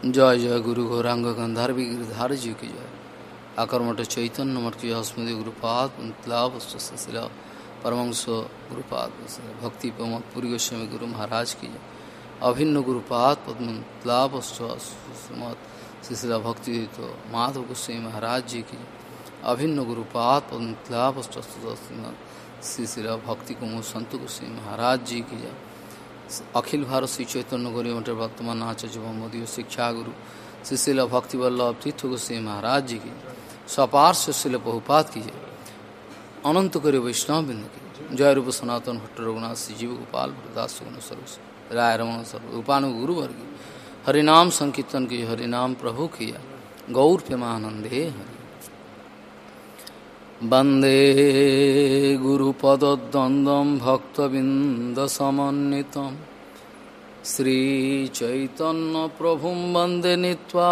जय जय गुरु गौरांग गंधारवी गिरधार जी की जय। आकर्मठ चैतन्य मठ की स्मृति गुरुपाद शिला परमंश गुरुपाद, भक्ति प्रमोद पुरी गोस्वामी गुरु महाराज की जय। अभिन्न गुरुपाद, पद्मलाभ शिशिला भक्ति तो माधव गोस्वामी महाराज जी की अभिन्न गुरुपाद, पद्मलाभ शिशिला भक्ति कुमो संत गोस्वामी महाराज जी की जय। अखिल भारत श्री चैतन्य गौरी मठ वर्तमान आचार्य मोदी शिक्षा गुरु शिशिल भक्ति वल्लभ तीर्थ गोस्वी महाराज जी की सपार शिशिल बहुपात की अनंत करे वैष्णव बिंद की जय। रूप सनातन भट्ट रघुनाथ श्री जीव गोपाल गुण सर्व राय रमन सर्व, उपानु गुरु हरिनाम संकीर्तन की हरिनाम प्रभु किया गौर प्रेमानंदे हरि। वंदे गुरुपदद्वन्द्वं भक्तबिन्दसमन्वितं श्रीचैतन्यप्रभुं वंदे नीत्वानन्दसहोदितं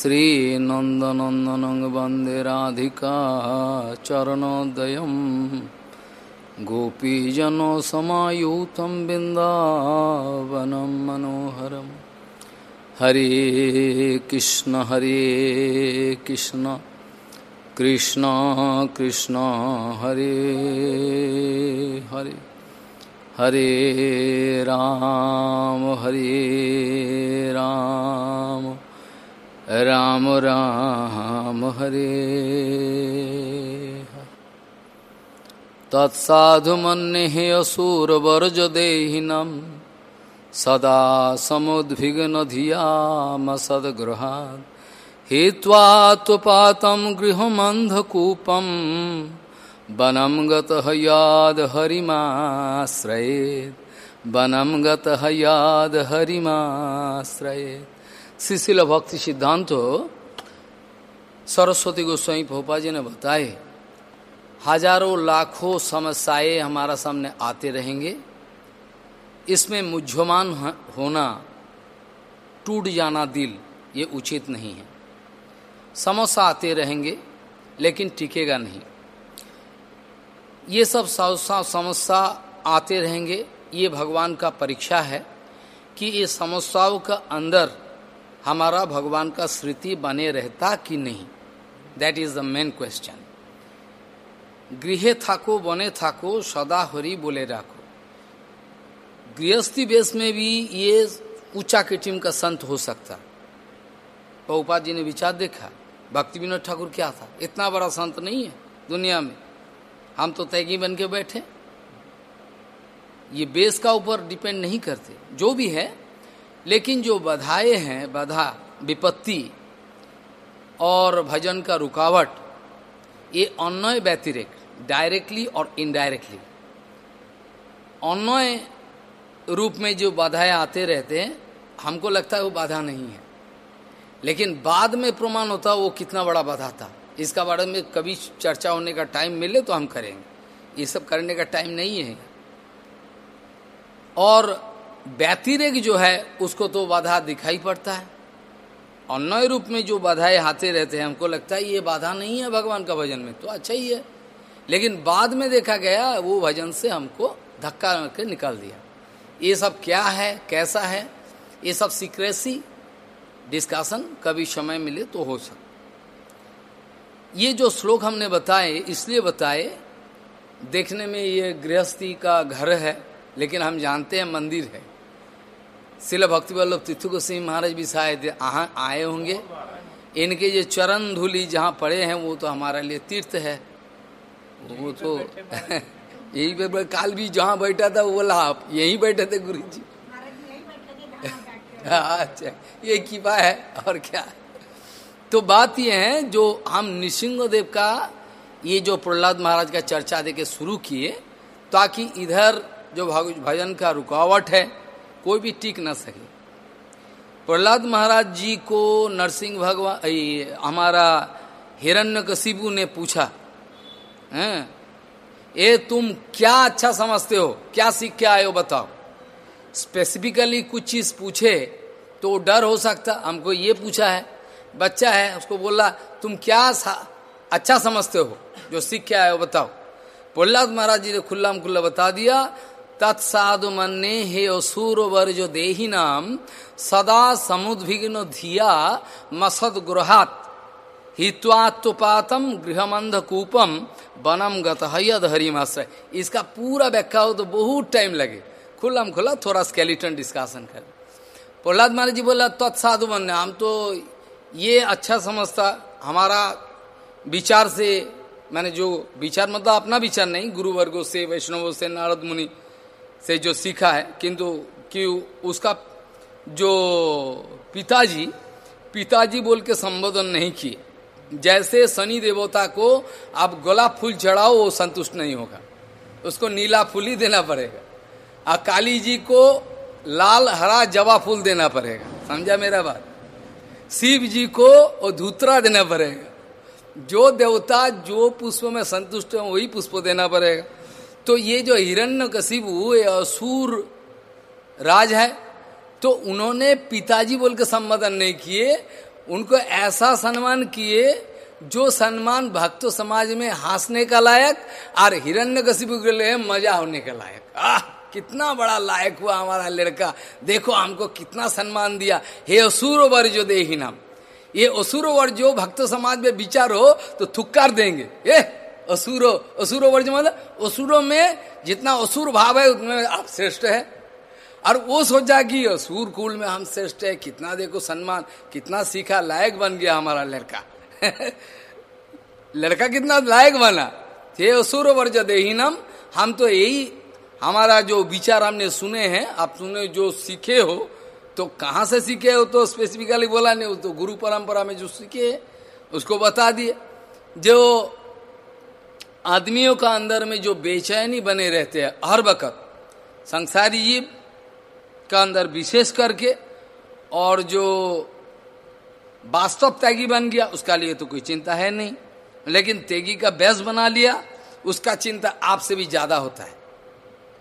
श्रीनन्दनन्दनं वंदे राधिका चरणोदयं गोपीजनसमायुतं बिन्दावनं मनोहरम् हरे कृष्ण हरे कृष्ण कृष्ण कृष्ण, हरे हरे हरे राम हरे राम राम राम, हरे तत्साधुमन्ये असुरवर्जदेहिनम् सदा समुद्विग्नधियाम सद्गृहात्। हित्वा त्वपातं गृहमन्धकूपं, वनं गतः याद हरिमाश्रयेत्। वनं गतः याद हरिमाश्रयेत्। शिशिल भक्ति सिद्धांत सरस्वती गोस्वामी भोपा जी ने बताए, हज़ारों लाखों समस्याएँ हमारा सामने आते रहेंगे। इसमें मुझमान होना, टूट जाना दिल, ये उचित नहीं है। समोसा आते रहेंगे, लेकिन टिकेगा नहीं। ये सब समस्या आते रहेंगे, ये भगवान का परीक्षा है कि ये समस्याओं का अंदर हमारा भगवान का स्मृति बने रहता कि नहीं। That is the main question गृह थाको, बने थाको, सदा हरि बोले राखो। गृहस्थी बेस में भी ये ऊँचा किटिम का संत हो सकता। पहुपा जी ने विचार देखा भक्ति विनोद ठाकुर क्या था? इतना बड़ा संत नहीं है दुनिया में। हम तो तैगी बन के बैठे। ये बेस का ऊपर डिपेंड नहीं करते, जो भी है, लेकिन जो बधाए हैं, बाधा, विपत्ति और भजन का रुकावट, ये अन्वय व्यतिरिक डायरेक्टली और इनडायरेक्टली अन्वय रूप में जो बाधाएँ आते रहते हैं, हमको लगता है वो बाधा नहीं है। लेकिन बाद में प्रमाण होता, वो कितना बड़ा बाधा था। इसका बारे में कभी चर्चा होने का टाइम मिले तो हम करेंगे। ये सब करने का टाइम नहीं है। और व्यतिरेक जो है, उसको तो बाधा दिखाई पड़ता है। और अन्य रूप में जो बाधाएँ आते रहते हैं, हमको लगता है ये बाधा नहीं है भगवान का भजन में तो अच्छा ही है। लेकिन बाद में देखा गया, वो भजन से हमको धक्का निकाल दिया। ये सब क्या है, कैसा है, ये सब सीक्रेसी डिस्कशन कभी समय मिले तो हो सकता ये जो श्लोक हमने बताए, इसलिए बताए, देखने में ये गृहस्थी का घर है, लेकिन हम जानते हैं मंदिर है। शिल भक्ति वल्लभ तीर्थ सिंह महाराज भी शायद आए होंगे। इनके ये चरण धूली जहाँ पड़े हैं, वो तो हमारे लिए तीर्थ है। वो तो यही पे काल भी जहाँ बैठा था वो बोला आप यही बैठे थे गुरु जी अच्छा ये कृपा है और क्या? तो बात ये है जो हम निशिंग देव का ये जो प्रहलाद महाराज का चर्चा देके शुरू किए ताकि इधर जो भजन का रुकावट है कोई भी टिक न सके। प्रहलाद महाराज जी को नरसिंह भगवान हमारा हिरण्य ने पूछा है ए, तुम क्या अच्छा समझते हो? क्या सीख के आए हो, बताओ। स्पेसिफिकली कुछ चीज़ पूछे तो डर हो सकता, हमको ये पूछा है। बच्चा है, उसको बोला, तुम क्या अच्छा समझते हो? जो सीख के आए हो, बताओ। प्रहलाद महाराज जी ने खुल्ला खुल्ला बता दिया तत्साधु मन्ने हे असुर वर्ज देही नाम, सदा समुद्विघ्न धिया मसद गृहात हित्वात्पातम गृहमंध कूपम बनम गत हरिमाश्रय इसका पूरा व्याख्या हो तो बहुत टाइम लगे। खुल्लम खुला थोड़ा स्केलेटन डिस्कशन कर। प्रहलाद महाराज जी बोला तत्साधु मन हम तो ये अच्छा समझता, हमारा विचार से, मैंने जो विचार मतलब अपना विचार नहीं गुरु वर्गों से, वैष्णवों से, नारद मुनि से जो सीखा है, किंतु कि उसका जो पिताजी पिताजी बोल के संबोधन नहीं किए। जैसे शनि देवता को आप गुलाब फूल चढ़ाओ, वो संतुष्ट नहीं होगा। उसको नीला फूल ही देना पड़ेगा। और काली जी को लाल, हरा जवा फूल देना पड़ेगा। समझा मेरा बात? शिव जी को वो धूतरा देना पड़ेगा। जो देवता जो पुष्प में संतुष्ट है, वही पुष्प देना पड़ेगा। तो ये जो हिरण्य कशिबु असुर राज है तो उन्होंने पिताजी बोल के संबोधन नहीं किए। उनको ऐसा सम्मान किए जो सम्मान भक्त समाज में हंसने का लायक और हिरण्य कशिबु के लिए मज़ा होने का लायक। आह, कितना बड़ा लायक हुआ हमारा लड़का। देखो हमको कितना सम्मान दिया। हे असुर वर जो दे नाम ये असुर जो भक्त समाज में विचार हो तो थुक्कार देंगे। ए, असुरो असुरो वर्ज मतलब असुरों में जितना असुर भाव है, उतने आप श्रेष्ठ है। और वो सोचा कि असुर कुल में हम श्रेष्ठ है, कितना देखो सम्मान, कितना सीखा, लायक बन गया हमारा लड़का। लड़का कितना लायक बना। थे असुर वर्ज देहीनम, हम तो यही, हमारा जो विचार हमने सुने हैं, आप सुने जो सीखे हो तो कहाँ से सीखे हो तो स्पेसिफिकली बोला नहीं तो गुरु परंपरा में जो सीखे उसको बता दिए। जो आदमियों का अंदर में जो बेचैनी बने रहते हैं, हर वक्त, संसारी जीव का अंदर विशेष करके, और जो वास्तव त्यागी बन गया, उसका लिए तो कोई चिंता है नहीं। लेकिन तेगी का बेस बना लिया, उसका चिंता आपसे भी ज़्यादा होता है।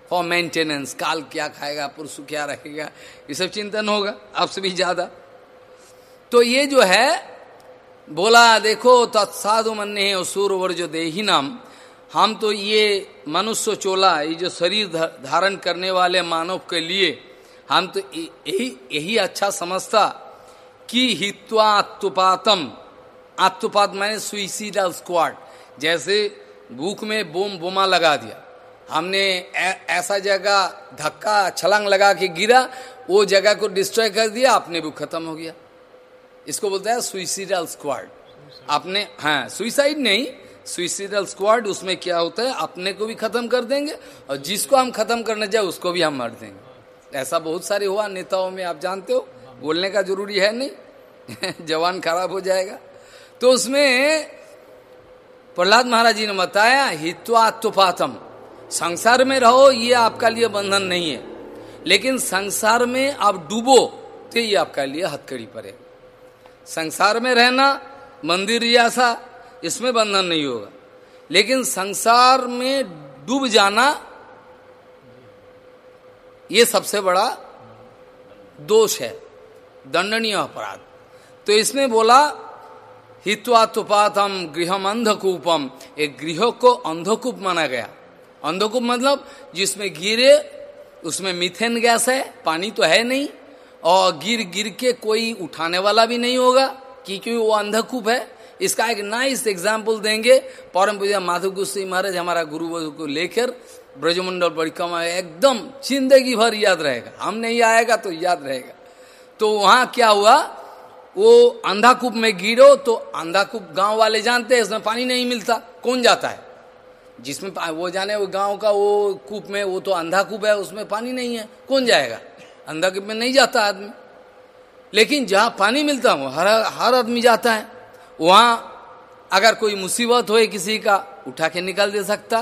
फॉर मेंटेनेंस काल क्या खाएगा, पुरुष क्या रहेगा, ये सब चिंतन होगा, आपसे भी ज़्यादा। तो ये जो है, बोला, देखो, तत्साधु मन सूर वर जो देही नाम हम तो ये मनुष्य चोला, ये जो शरीर धारण करने वाले मानव के लिए हम तो यही यही अच्छा समझता कि हित्वा आत्मपातम आत्मपात मैंने सुइसिडल स्क्वाड जैसे भूख में बोम बोमा लगा दिया। हमने ऐसा जगह धक्का छलांग लगा के गिरा वो जगह को डिस्ट्रॉय कर दिया अपने भी खत्म हो गया। इसको बोलते हैं सुइसिडल स्क्वाड आपने हाँ सुइसाइड नहीं सुइसिडल स्क्वाड उसमें क्या होता है अपने को भी खत्म कर देंगे और जिसको हम खत्म करने जाए उसको भी हम मार देंगे। ऐसा बहुत सारे हुआ, नेताओं में आप जानते हो, बोलने का ज़रूरी है नहीं, जवान खराब हो जाएगा। तो उसमें प्रहलाद महाराज जी ने बताया हित्वात्पातम संसार में रहो, ये आपका लिए बंधन नहीं है। लेकिन संसार में आप डूबो तो ये आपका लिए हथकड़ी पड़े संसार में रहना, मंदिर जैसा इसमें बंधन नहीं होगा। लेकिन संसार में डूब जाना ये सबसे बड़ा दोष है, दंडनीय अपराध। तो इसमें बोला हित्वात्पातम गृहम अंधकूपम। एक गृह को अंधकूप माना गया। अंधकूप मतलब जिसमें गिरे, उसमें मिथेन गैस है, पानी तो है नहीं, और गिर गिर के कोई उठाने वाला भी नहीं होगा क्योंकि वो अंधकूप है। इसका एक नाइस एग्ज़ाम्पल देंगे। परम पूजा माधव गुस्सी महाराज, हमारा गुरु को लेकर ब्रजमंडल परिक्रमा एकदम ज़िंदगी भर याद रहेगा। हम नहीं आएगा तो याद रहेगा। तो वहाँ क्या हुआ? वो अंधाकूप में गिरो तो अंधाकूप गाँव वाले जानते हैं, इसमें पानी नहीं मिलता। कौन जाता है? जिसमें वो जाने, वो गाँव का वो कूप में, वो तो अंधा कूप है, उसमें पानी नहीं है। कौन जाएगा? अंधा कूप में नहीं जाता आदमी। लेकिन जहाँ पानी मिलता हो हर हर आदमी जाता है। वहाँ अगर कोई मुसीबत हो किसी का, उठा के निकाल दे सकता।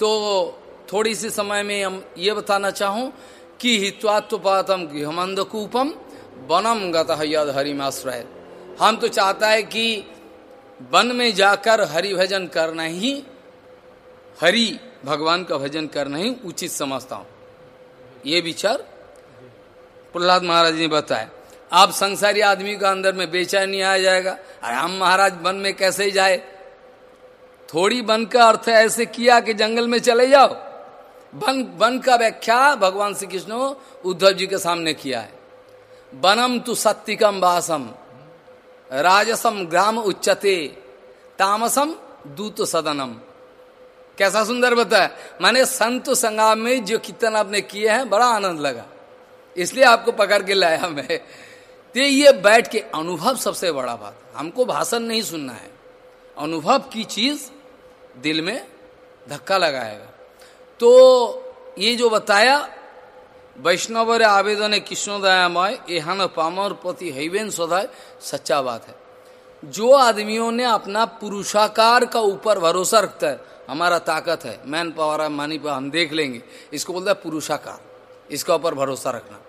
तो थोड़ी सी समय में हम ये बताना चाहूँ कि हित्वात्पातम गृहमंद कूपम वनम गत हरिमाश्रय। हम तो चाहता है कि वन में जाकर हरि भजन करना ही, हरि भगवान का भजन करना ही उचित समझता हूँ। ये विचार प्रहलाद महाराज ने बताया। आप संसारी आदमी का अंदर में बेचैनी आ जाएगा। अरे हम महाराज वन में कैसे जाए? थोड़ी वन का अर्थ ऐसे किया कि जंगल में चले जाओ। वन वन का व्याख्या भगवान श्री कृष्ण उद्धव जी के सामने किया है। वनम तु सत्तिकम वासम, राजसम ग्राम उच्चते, तामसम दूत सदनम। कैसा सुंदर बताया। माने संत संगाम में जो कीर्तन आपने किए हैं, बड़ा आनंद लगा। इसलिए आपको पकड़ के लाया मैं। तो ये बैठ के अनुभव सबसे बड़ा बात हमको भाषण नहीं सुनना है। अनुभव की चीज़ दिल में धक्का लगाएगा। तो ये जो बताया वैष्णव आवेदन है कृष्ण दयामय एहन पामर पति हईवेन सदाय, सच्चा बात है। जो आदमियों ने अपना पुरुषाकार का ऊपर भरोसा रखता है, हमारा ताकत है, मैन पावर है, मानी पावर, हम देख लेंगे। इसको बोलता है पुरुषाकार, इसका ऊपर भरोसा रखना।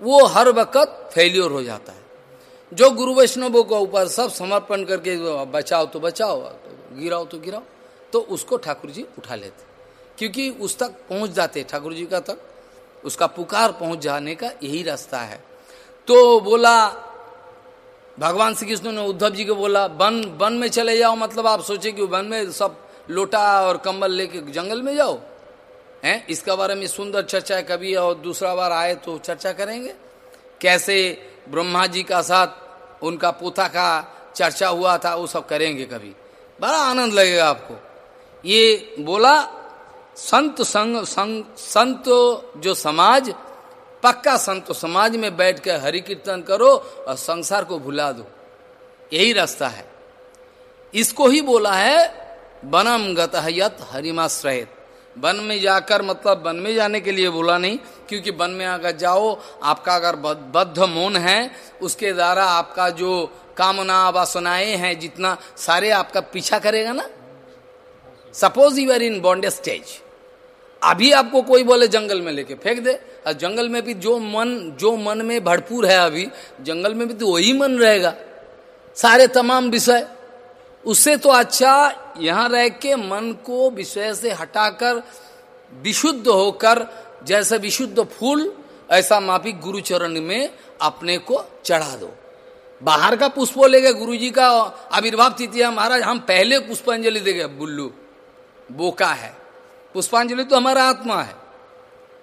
वो हर वक्त फेल्योर हो जाता है। जो गुरु वैष्णवों के ऊपर सब समर्पण करके, बचाओ तो बचाओ तो गिराओ तो गिराओ तो उसको ठाकुर जी उठा लेते क्योंकि उस तक पहुँच जाते ठाकुर जी का तक, उसका पुकार पहुँच जाने का यही रास्ता है। तो बोला, भगवान श्री कृष्ण ने उद्धव जी को बोला वन वन में चले जाओ मतलब आप सोचे कि वन में सब लोटा और कंबल लेके जंगल में जाओ? हैं? इसका बारे में सुंदर चर्चा है, कभी और दूसरा बार आए तो चर्चा करेंगे। कैसे ब्रह्मा जी का साथ, उनका पोता का चर्चा हुआ था, वो सब करेंगे कभी। बड़ा आनंद लगेगा आपको। ये बोला संत संग संग, संत जो समाज, पक्का संत समाज में बैठ कर हरि कीर्तन करो और संसार को भुला दो। यही रास्ता है। इसको ही बोला है, बनम गत हरिमाश्रयत। वन में जाकर मतलब वन में जाने के लिए बोला नहीं, क्योंकि वन में अगर जाओ, आपका अगर बद्ध मौन है, उसके द्वारा आपका जो कामना वासनाएँ हैं, जितना सारे आपका पीछा करेगा ना। सपोज़ यू आर इन बॉन्डे स्टेज अभी आपको कोई बोले जंगल में लेके फेंक दे। और जंगल में भी जो मन जो मन में भरपूर है अभी, जंगल में भी तो वही मन रहेगा। सारे तमाम विषय। उससे तो अच्छा यहाँ रह के मन को विषय से हटाकर विशुद्ध होकर, जैसे विशुद्ध फूल, ऐसा माफिक गुरुचरण में अपने को चढ़ा दो। बाहर का पुष्पो लेके गुरु जी का आविर्भाव तिथि महाराज, हम पहले पुष्पांजलि देंगे, बुल्लू। बोका है। पुष्पांजलि तो हमारा आत्मा है।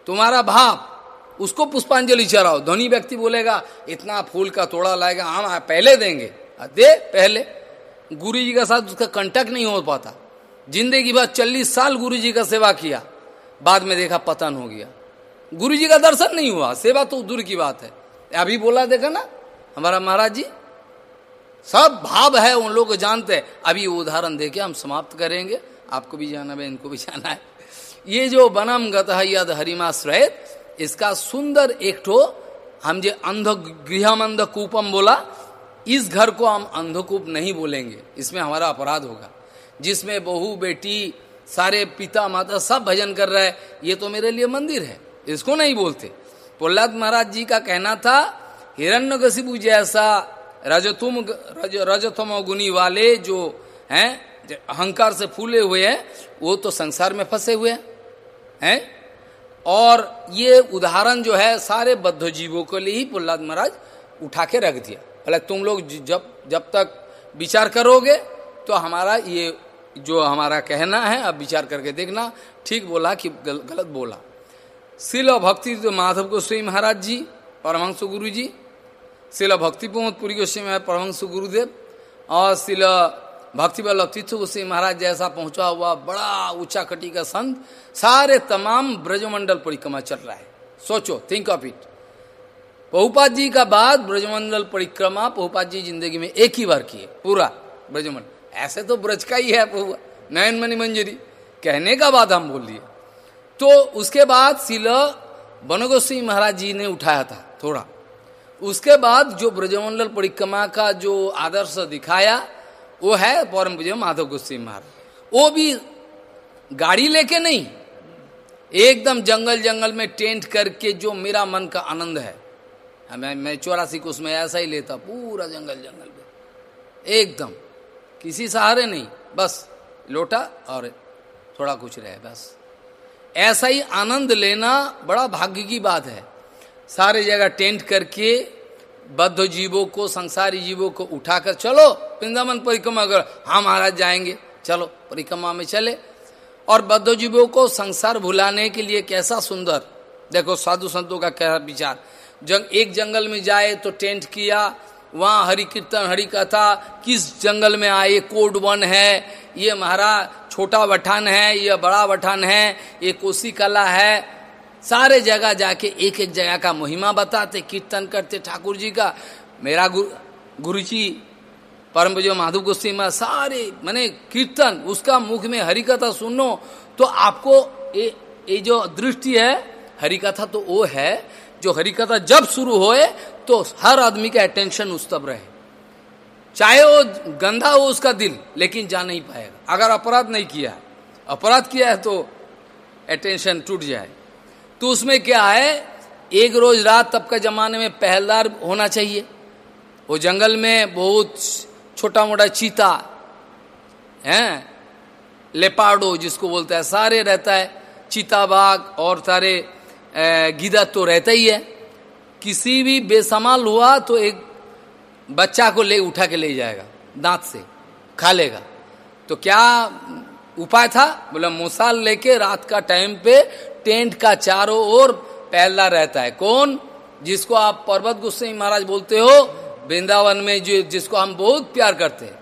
तुम्हारा भाव, उसको पुष्पांजलि चढ़ाओ। धनी व्यक्ति बोलेगा, इतना फूल का तोड़ा लाएगा हम पहले देंगे। दे, पहले। गुरु जी का साथ उसका कंटेक्ट नहीं हो पाता। ज़िंदगी भर चालीस साल गुरु जी का सेवा किया। बाद में देखा पतन हो गया। गुरु जी का दर्शन नहीं हुआ। सेवा तो दूर की बात है। अभी बोला, देखा ना, हमारा महाराज जी, सब भाव है, उन लोग जानते हैं। अभी उदाहरण देके हम समाप्त करेंगे। आपको भी जाना है इनको भी जाना है। ये जो बनम गत यद हरिमाश्रय इसका सुंदर एक ठो हम जो अंध गृहमंद कूपम बोला इस घर को हम अंधकूप नहीं बोलेंगे। इसमें हमारा अपराध होगा। जिसमें बहू बेटी सारे पिता माता सब भजन कर रहे ये तो मेरे लिए मंदिर है। इसको नहीं बोलते। प्रहलाद महाराज जी का कहना था हिरण्य जैसा रजतुम रज, रजतम गुनी वाले जो हैं अहंकार से फूले हुए हैं वो तो संसार में फंसे हुए हैं हैं? और ये उदाहरण जो है सारे बद्ध जीवों के लिए ही प्रहलाद महाराज उठा के रख दिया। बोले तुम लोग जब जब तक विचार करोगे तो हमारा ये जो हमारा कहना है अब विचार करके देखना। ठीक बोला कि गल, गलत बोला। शिल भक्ति तो माधव गोस्वामी महाराज जी परमहंस गुरु जी। शिल भक्ति पुरी गोस्वामी परमहंस गुरुदेव। और शिल भक्ति वल्लभ तीर्थ गोस्वामी महाराज जैसा पहुँचा हुआ बड़ा ऊँचा कटी का संत, सारे तमाम ब्रजमंडल परिक्रमा चल रहा है। सोचो थिंक ऑफ़ इट पहुपात जी का बाद ब्रजमंडल परिक्रमा पहुपात जी ज़िंदगी में एक ही बार किए, पूरा ब्रजमंडल। ऐसे तो ब्रज का ही है नयन मणि मंजरी, कहने का बात हम बोल दिए। तो उसके बाद शिल बनगोसिंह महाराज जी ने उठाया था, थोड़ा। उसके बाद जो ब्रजमंडल परिक्रमा का जो आदर्श दिखाया वो है पौरम पूज्य माधव गोस्वी महाराज। वो भी गाड़ी लेके नहीं, एकदम जंगल जंगल में टेंट करके जो मेरा मन का आनंद है, मैं मैं चौरासी को उसमें ऐसा ही लेता, पूरा जंगल जंगल में। एकदम, किसी सहारे नहीं, बस लोटा और थोड़ा कुछ रहे, बस। ऐसा ही आनंद लेना बड़ा भाग्य की बात है। सारे जगह टेंट करके बद्ध जीवों को संसारी जीवों को उठाकर चलो, वृंदावन परिक्रमा कर हाँ महाराज जाएँगे। चलो, परिक्रमा में चले। और बद्ध जीवों को संसार भुलाने के लिए कैसा सुंदर। देखो, साधु संतों का क्या विचार। जंग, एक जंगल में जाए तो टेंट किया, वहाँ हरि कीर्तन हरि कथा किस जंगल में आए, कोड वन है, ये महाराज छोटा बठान है, ये बड़ा बठान है, ये कोसी कला है सारे जगह जाके एक एक जगह का महिमा बताते, कीर्तन करते, ठाकुर जी का, मेरा गुरु जी परम जो माधु गोस्वी में, सारे, मैंने कीर्तन, उसका मुख में हरि कथा सुनो तो आपको ये ये जो दृष्टि है हरि कथा तो वो है, जो हरि कथा जब शुरू होए तो हर आदमी का अटेंशन उस तब रहे। चाहे वो गंदा हो उसका दिल, लेकिन जा नहीं पाएगा। अगर अपराध नहीं किया, अपराध किया है तो अटेंशन टूट जाए। तो उसमें क्या है? एक रोज रात तब का जमाने में पहलदार होना चाहिए। वो जंगल में बहुत छोटा मोटा चीता, है? लेपाडो जिसको बोलता है, सारे रहता है। चीता बाघ और सारे गिदा तो रहता ही है। किसी भी बेसमाल हुआ तो एक बच्चा को ले, उठा के ले जाएगा, दांत से, खा लेगा। तो क्या उपाय था? बोला, मोसाल लेके रात का टाइम पे टेंट का चारों ओर पहला रहता है। कौन? जिसको आप पर्वत गुस्से महाराज बोलते हो, वृंदावन में जो, जिसको हम बहुत प्यार करते हैं।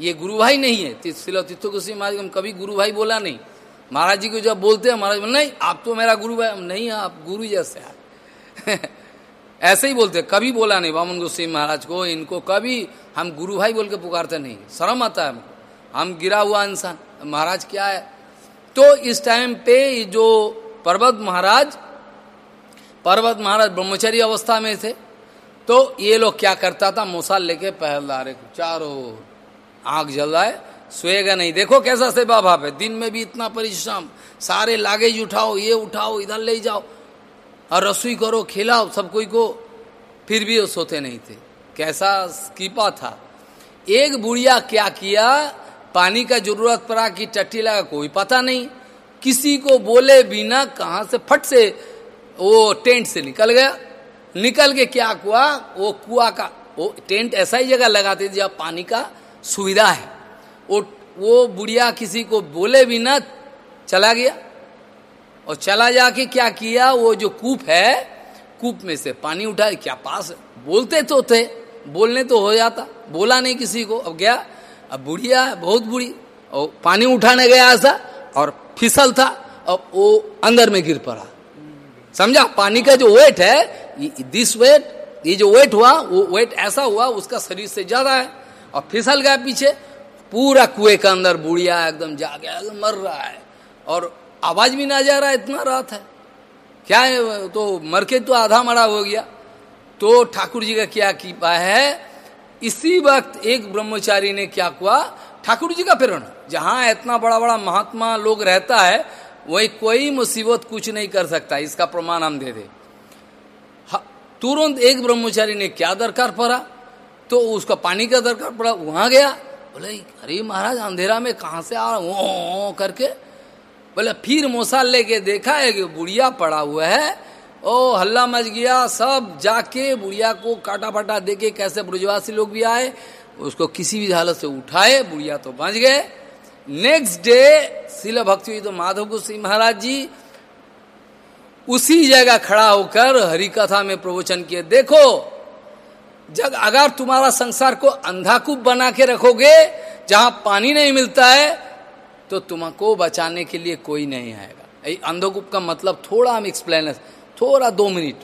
ये गुरु भाई नहीं है। शिलो तीर्थ गोस्वी महाराज हम कभी गुरु भाई बोला नहीं। महाराज जी को जब बोलते हैं, महाराज नहीं, आप तो मेरा गुरु भाई, नहीं, आप गुरु जैसे आप ऐसे ही बोलते कभी बोला नहीं वामन गोस्वी महाराज को, इनको कभी हम गुरु भाई बोल के पुकारते नहीं शर्म आता है हमको। हम गिरा हुआ इंसान। महाराज क्या है? तो इस टाइम पे जो पर्वत महाराज पर्वत महाराज ब्रह्मचर्य अवस्था में थे। तो ये लोग क्या करता था? मोसाल लेके पहलदारे चारों आग जल रहा है सोएगा नहीं। देखो कैसा सेवा भाव है। दिन में भी इतना परिश्रम, सारे लागेज उठाओ, ये उठाओ, इधर ले जाओ, और रसोई करो, खिलाओ, सब कोई को फिर भी वो सोते नहीं थे। कैसा कीपा था। एक बुढ़िया क्या किया? पानी का ज़रूरत पड़ा कि टट्टी लगा, कोई पता नहीं। किसी को बोले बिना कहा से फट से वो टेंट से निकल गया। निकल के क्या हुआ? वो कुआ का, वो टेंट ऐसा ही जगह लगाते थे जब पानी का सुविधा है। वो वो बुढ़िया किसी को बोले भी ना चला गया। और चला जाके क्या किया? वो जो कूप है, कूप में से पानी उठा क्या पास? बोलते तो थे, बोलने तो हो जाता। बोला नहीं किसी को, अब गया। अब बुढ़िया, बहुत बुढ़ी, और पानी उठाने गया ऐसा। और फिसल था, अब वो अंदर में गिर पड़ा। समझा? पानी का जो वेट है दिस वेट ये जो वेट हुआ, वो वेट ऐसा हुआ, उसका शरीर से ज़्यादा है। और फिसल गया पीछे, पूरा कुएँ के अंदर बुढ़िया एकदम जा गया, एकदम मर रहा है। और आवाज़ भी ना जा रहा है, इतना रात है। क्या है तो मर के तो आधा मरा हो गया। तो ठाकुर जी का क्या कीपा है? इसी वक्त एक ब्रह्मचारी ने क्या हुआ? ठाकुर जी का प्रेरणा। जहाँ इतना बड़ा बड़ा महात्मा लोग रहता है, वही कोई मुसीबत कुछ नहीं कर सकता, इसका प्रमाण हम दे दे। तुरंत एक ब्रह्मचारी ने क्या दरकार पड़ा? तो उसका पानी का दरकार पड़ा, वहाँ गया। बोले, अरे महाराज, अंधेरा में कहा से आ रहा करके। बोले, फिर मोसा लेके देखा है कि बुढ़िया पड़ा हुआ है। ओ, हल्ला मच गया, सब जाके बुढ़िया को काटा फाटा देके कैसे ब्रजवासी लोग भी आए? उसको किसी भी हालत से उठाए, बुढ़िया तो बच गए। नेक्स्ट डे शिल भक्ति तो माधव गोस्वी महाराज जी उसी जगह खड़ा होकर हरि कथा में प्रवचन किए, देखो जब अगर तुम्हारा संसार को अंधाकूप बना के रखोगे, जहाँ पानी नहीं मिलता है तो तुमको बचाने के लिए कोई नहीं आएगा। अंधकूप का मतलब थोड़ा हम एक्सप्लेन थोड़ा दो मिनट।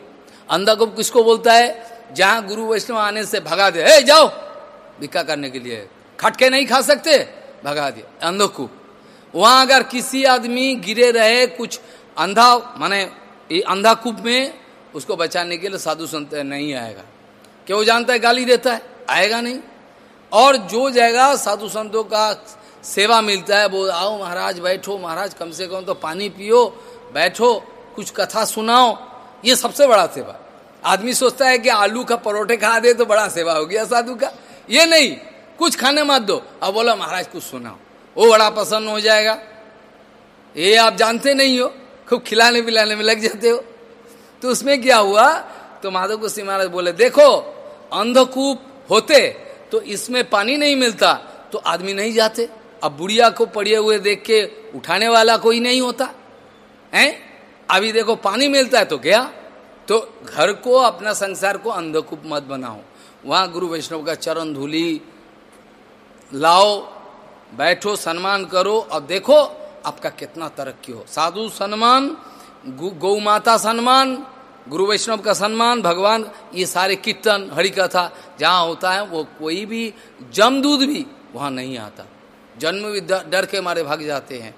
अंधाकूप किसको बोलता है? जहाँ गुरु वैष्णव आने से भगा दे जाओ भिक्का करने के लिए। खटके नहीं खा सकते? भगा दिया। अंधकूप वहाँ अगर किसी आदमी गिरे रहे कुछ अंधा, माने ये अंधा अंधाकूप में, उसको बचाने के लिए साधु संत नहीं आएगा। क्या जानता है? गाली देता है। आएगा नहीं। और जो जाएगा, साधु संतों का सेवा मिलता है वो आओ महाराज, बैठो। महाराज, कम से कम तो पानी पियो, बैठो, कुछ कथा सुनाओ। ये सबसे बड़ा सेवा। आदमी सोचता है कि आलू का परोठे खा दे तो बड़ा सेवा हो गया साधु का। ये नहीं, कुछ खाने मत दो। अब बोला, महाराज, कुछ सुनाओ। वो बड़ा पसंद हो जाएगा। ये आप जानते नहीं हो, खूब खिलाने पिलाने में लग जाते हो। तो उसमें क्या हुआ? तो माधव को महाराज बोले, देखो, अंधकूप होते तो इसमें पानी नहीं मिलता तो आदमी नहीं जाते। अब बुढ़िया को पड़े हुए देख के उठाने वाला कोई नहीं होता। है? अभी देखो, पानी मिलता है तो क्या? तो घर को, अपना संसार को अंधकूप मत बनाओ। वहाँ गुरु वैष्णव का चरण धूली लाओ, बैठो, सम्मान करो और देखो आपका कितना तरक्की हो। साधु सम्मान, गौ माता सम्मान, गुरु वैष्णव का सम्मान, भगवान, ये सारे कीर्तन हरि कथा जहाँ होता है, वो कोई भी जमदूत भी वहाँ नहीं आता। जन्म भी डर के मारे भाग जाते हैं।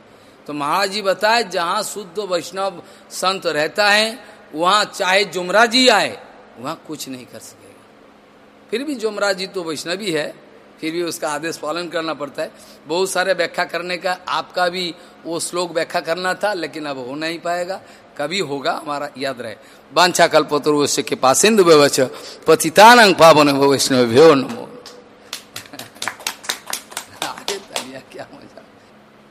तो महाराज जी बताए, जहाँ शुद्ध वैष्णव संत रहता है, वहाँ चाहे जुमरा जी आए, वहाँ कुछ नहीं कर सकेगा फिर भी जुमरा जी तो वैष्णवी है, फिर भी उसका आदेश पालन करना पड़ता है। बहुत सारे व्याख्या करने का आपका भी वो श्लोक व्याख्या करना था, लेकिन अब हो नहीं पाएगा। कभी होगा, हमारा याद रहे। बांछा कल्पतरु के पास सिंधु व्यवच पतितानंग पावन वैष्णव भ्यो नमो।